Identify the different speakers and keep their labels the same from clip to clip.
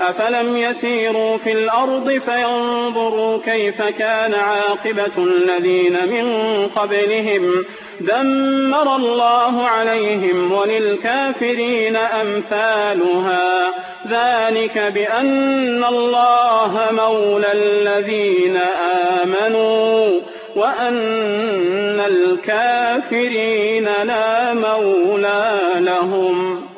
Speaker 1: أفلم يسيروا في الأرض فينظروا كيف كان عاقبة الذين من قبلهم. دمر الله عليهم وللكافرين أمثالها. ذلك بأن الله مولى الذين آمنوا وأن الكافرين لا مولى لهم.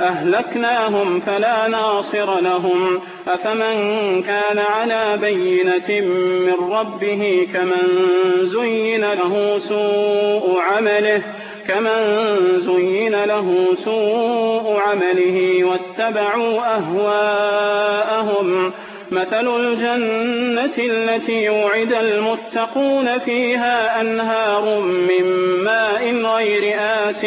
Speaker 1: أهلكناهم فلا ناصر لهم. أفمن كان على بينة من ربه كمن زين له سوء عمله كمن زين له سوء عمله واتبعوا أهواءهم. مثل الجنة التي يوعد المتقون فيها أنهار من ماء غير آس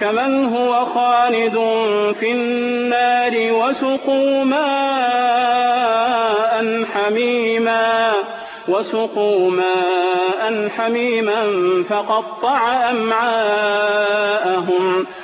Speaker 1: كمن هو خالد في النار وسقوا ماء حميما وسقوا ماء حميما فقطع أمعاءهم.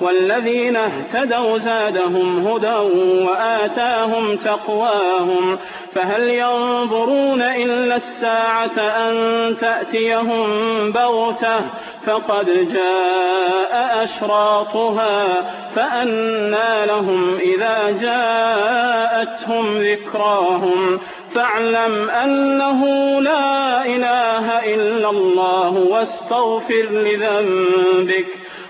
Speaker 1: والذين اهتدوا زادهم هدى وآتاهم تقواهم فهل ينظرون إلا الساعة أن تأتيهم بغتة فقد جاء أشراطها فأنى لهم إذا جاءتهم ذكراهم فاعلم أنه لا إله إلا الله واستغفر لذنبك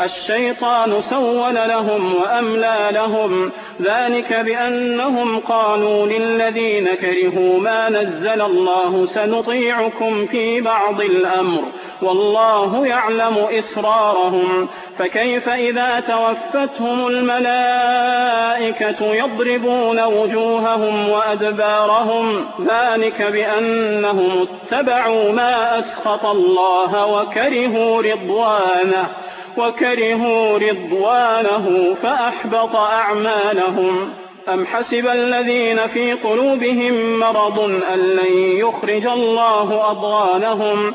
Speaker 1: الشيطان سول لهم وأملى لهم. ذلك بأنهم قالوا للذين كرهوا ما نزل الله سنطيعكم في بعض الأمر. والله يعلم إسرارهم. فكيف إذا توفتهم الملائكة يضربون وجوههم وأدبارهم؟ ذلك بأنهم اتبعوا ما أسخط الله وكرهوا رضوانه. وكرهوا رضوانه فأحبط أعمالهم. أم حسب الذين في قلوبهم مرض أن لن يخرج الله أضغانهم؟